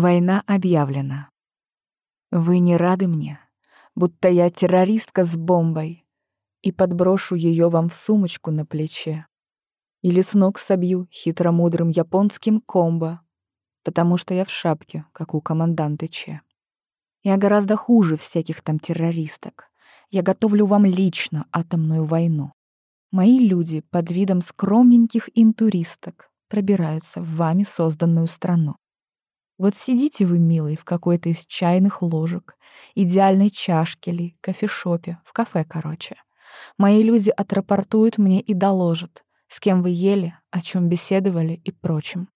Война объявлена. Вы не рады мне, будто я террористка с бомбой, и подброшу ее вам в сумочку на плече. Или с ног собью хитромудрым японским комбо, потому что я в шапке, как у команданта Че. Я гораздо хуже всяких там террористок. Я готовлю вам лично атомную войну. Мои люди под видом скромненьких интуристок пробираются в вами созданную страну. Вот сидите вы, милый, в какой-то из чайных ложек, идеальной чашке ли, кофешопе, в кафе, короче. Мои люди отрапортуют мне и доложат, с кем вы ели, о чем беседовали и прочим.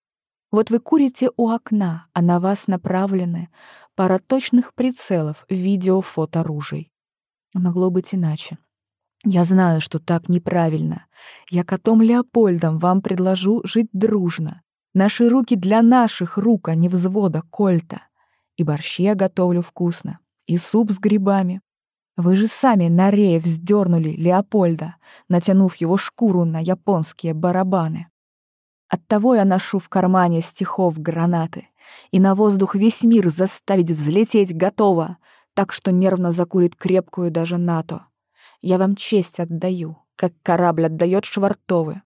Вот вы курите у окна, а на вас направлены пара точных прицелов видео-фото-ружей. Могло быть иначе. Я знаю, что так неправильно. Я котом Леопольдом вам предложу жить дружно, Наши руки для наших рук, а не взвода кольта. И борщи я готовлю вкусно, и суп с грибами. Вы же сами на рее вздернули Леопольда, натянув его шкуру на японские барабаны. Оттого я ношу в кармане стихов гранаты, и на воздух весь мир заставить взлететь готово, так что нервно закурит крепкую даже НАТО. Я вам честь отдаю, как корабль отдает швартовы.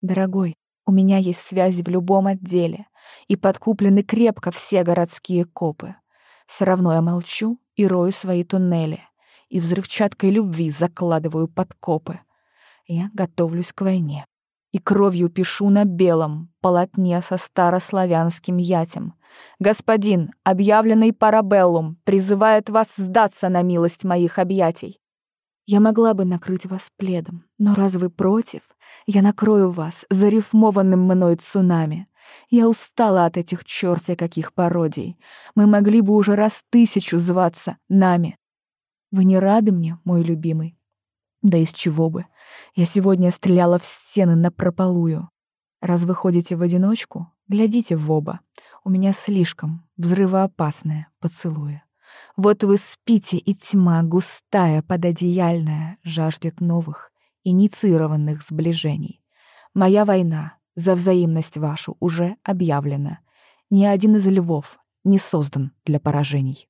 Дорогой, у меня есть связи в любом отделе, и подкуплены крепко все городские копы. Все равно я молчу и рою свои туннели, и взрывчаткой любви закладываю подкопы. Я готовлюсь к войне. И кровью пишу на белом полотне со старославянским ятем. Господин, объявленный парабеллум, призывает вас сдаться на милость моих объятий. Я могла бы накрыть вас пледом, но раз вы против, я накрою вас зарифмованным мной цунами. Я устала от этих чёртя каких пародий. Мы могли бы уже раз тысячу зваться нами. Вы не рады мне, мой любимый? Да из чего бы? Я сегодня стреляла в стены напропалую. Раз вы ходите в одиночку, глядите в оба. У меня слишком взрывоопасное поцелуя. Вот вы спите, и тьма густая, пододеяльная, жаждет новых, инициированных сближений. Моя война за взаимность вашу уже объявлена. Ни один из львов не создан для поражений.